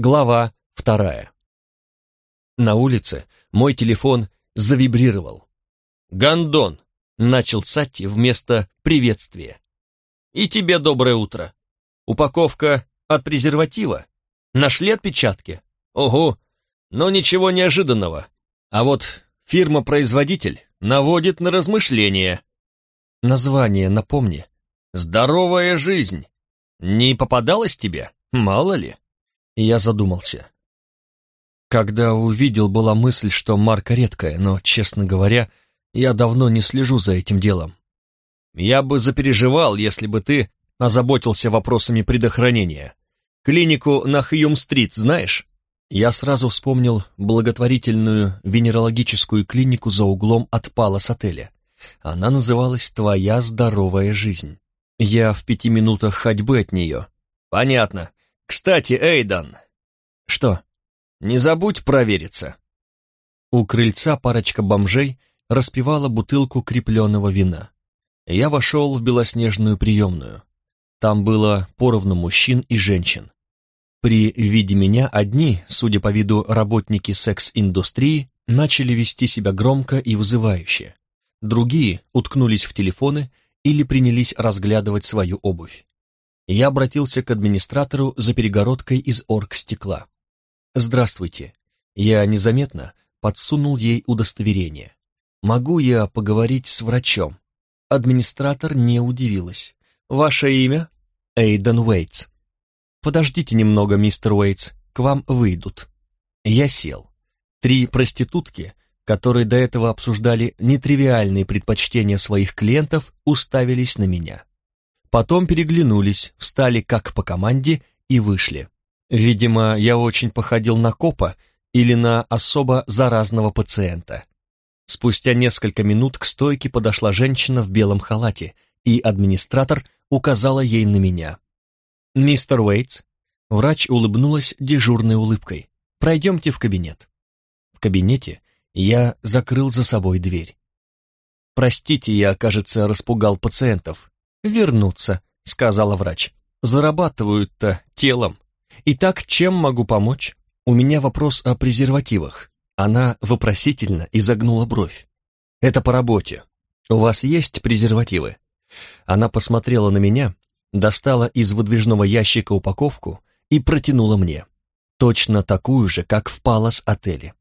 Глава вторая. На улице мой телефон завибрировал. «Гондон!» — начал Сатти вместо приветствия. «И тебе доброе утро. Упаковка от презерватива. Нашли отпечатки? Ого! Но ничего неожиданного. А вот фирма-производитель наводит на размышления. Название напомни. «Здоровая жизнь». Не попадалось тебе? Мало ли. Я задумался. Когда увидел, была мысль, что марка редкая, но, честно говоря, я давно не слежу за этим делом. Я бы запереживал, если бы ты озаботился вопросами предохранения. Клинику на Хьюм-стрит знаешь? Я сразу вспомнил благотворительную венерологическую клинику за углом от Палас отеля. Она называлась «Твоя здоровая жизнь». Я в пяти минутах ходьбы от нее. Понятно. Кстати, Эйдан. Что? Не забудь провериться. У крыльца парочка бомжей распивала бутылку крепленного вина. Я вошел в белоснежную приемную. Там было поровну мужчин и женщин. При виде меня одни, судя по виду работники секс-индустрии, начали вести себя громко и вызывающе. Другие уткнулись в телефоны или принялись разглядывать свою обувь я обратился к администратору за перегородкой из оргстекла. «Здравствуйте». Я незаметно подсунул ей удостоверение. «Могу я поговорить с врачом?» Администратор не удивилась. «Ваше имя?» «Эйден Уэйтс». «Подождите немного, мистер Уэйтс, к вам выйдут». Я сел. Три проститутки, которые до этого обсуждали нетривиальные предпочтения своих клиентов, уставились на меня. Потом переглянулись, встали как по команде и вышли. Видимо, я очень походил на копа или на особо заразного пациента. Спустя несколько минут к стойке подошла женщина в белом халате, и администратор указала ей на меня. «Мистер Уэйтс», врач улыбнулась дежурной улыбкой, «пройдемте в кабинет». В кабинете я закрыл за собой дверь. «Простите, я, кажется, распугал пациентов вернуться», — сказала врач. «Зарабатывают-то телом. Итак, чем могу помочь? У меня вопрос о презервативах». Она вопросительно изогнула бровь. «Это по работе. У вас есть презервативы?» Она посмотрела на меня, достала из выдвижного ящика упаковку и протянула мне. Точно такую же, как в Палас-отеле.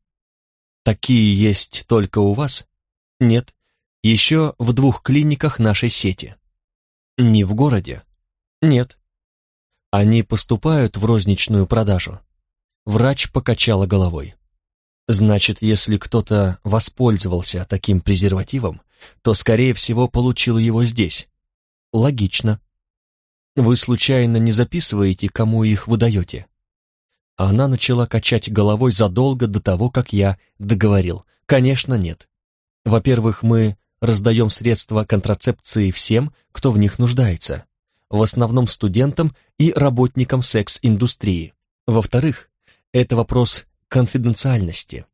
«Такие есть только у вас?» «Нет, еще в двух клиниках нашей сети. Не в городе? Нет. Они поступают в розничную продажу. Врач покачала головой. Значит, если кто-то воспользовался таким презервативом, то, скорее всего, получил его здесь. Логично. Вы случайно не записываете, кому их выдаете? Она начала качать головой задолго до того, как я договорил. Конечно, нет. Во-первых, мы раздаем средства контрацепции всем, кто в них нуждается, в основном студентам и работникам секс-индустрии. Во-вторых, это вопрос конфиденциальности.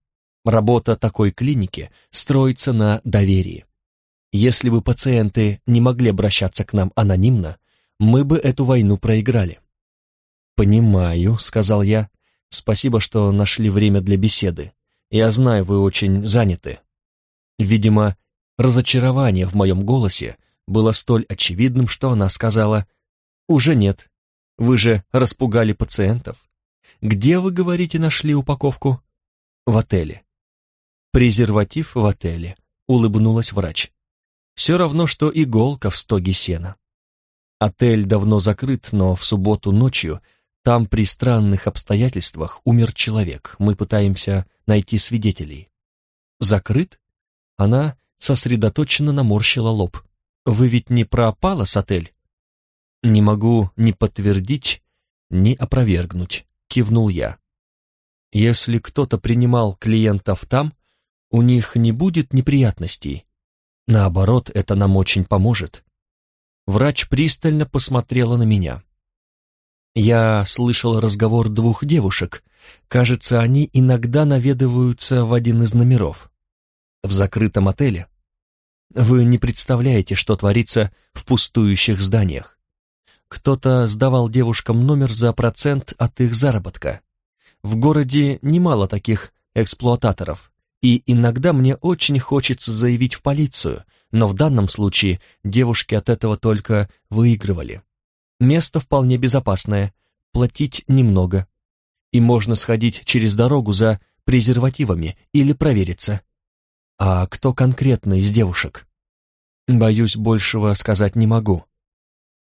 Работа такой клиники строится на доверии. Если бы пациенты не могли обращаться к нам анонимно, мы бы эту войну проиграли. «Понимаю», — сказал я. «Спасибо, что нашли время для беседы. Я знаю, вы очень заняты». Видимо, Разочарование в моем голосе было столь очевидным, что она сказала, «Уже нет. Вы же распугали пациентов. Где, вы говорите, нашли упаковку?» «В отеле». «Презерватив в отеле», — улыбнулась врач. «Все равно, что иголка в стоге сена». Отель давно закрыт, но в субботу ночью там при странных обстоятельствах умер человек. Мы пытаемся найти свидетелей. Закрыт? Она сосредоточенно наморщила лоб. «Вы ведь не про Палас-отель?» «Не могу ни подтвердить, ни опровергнуть», — кивнул я. «Если кто-то принимал клиентов там, у них не будет неприятностей. Наоборот, это нам очень поможет». Врач пристально посмотрела на меня. Я слышал разговор двух девушек. Кажется, они иногда наведываются в один из номеров. В закрытом отеле. Вы не представляете, что творится в пустующих зданиях. Кто-то сдавал девушкам номер за процент от их заработка. В городе немало таких эксплуататоров, и иногда мне очень хочется заявить в полицию, но в данном случае девушки от этого только выигрывали. Место вполне безопасное, платить немного, и можно сходить через дорогу за презервативами или провериться. А кто конкретно из девушек? Боюсь, большего сказать не могу.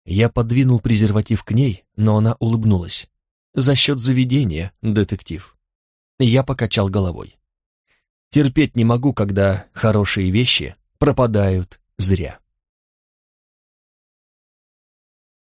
Я подвинул презерватив к ней, но она улыбнулась. За счет заведения, детектив. Я покачал головой. Терпеть не могу, когда хорошие вещи пропадают зря.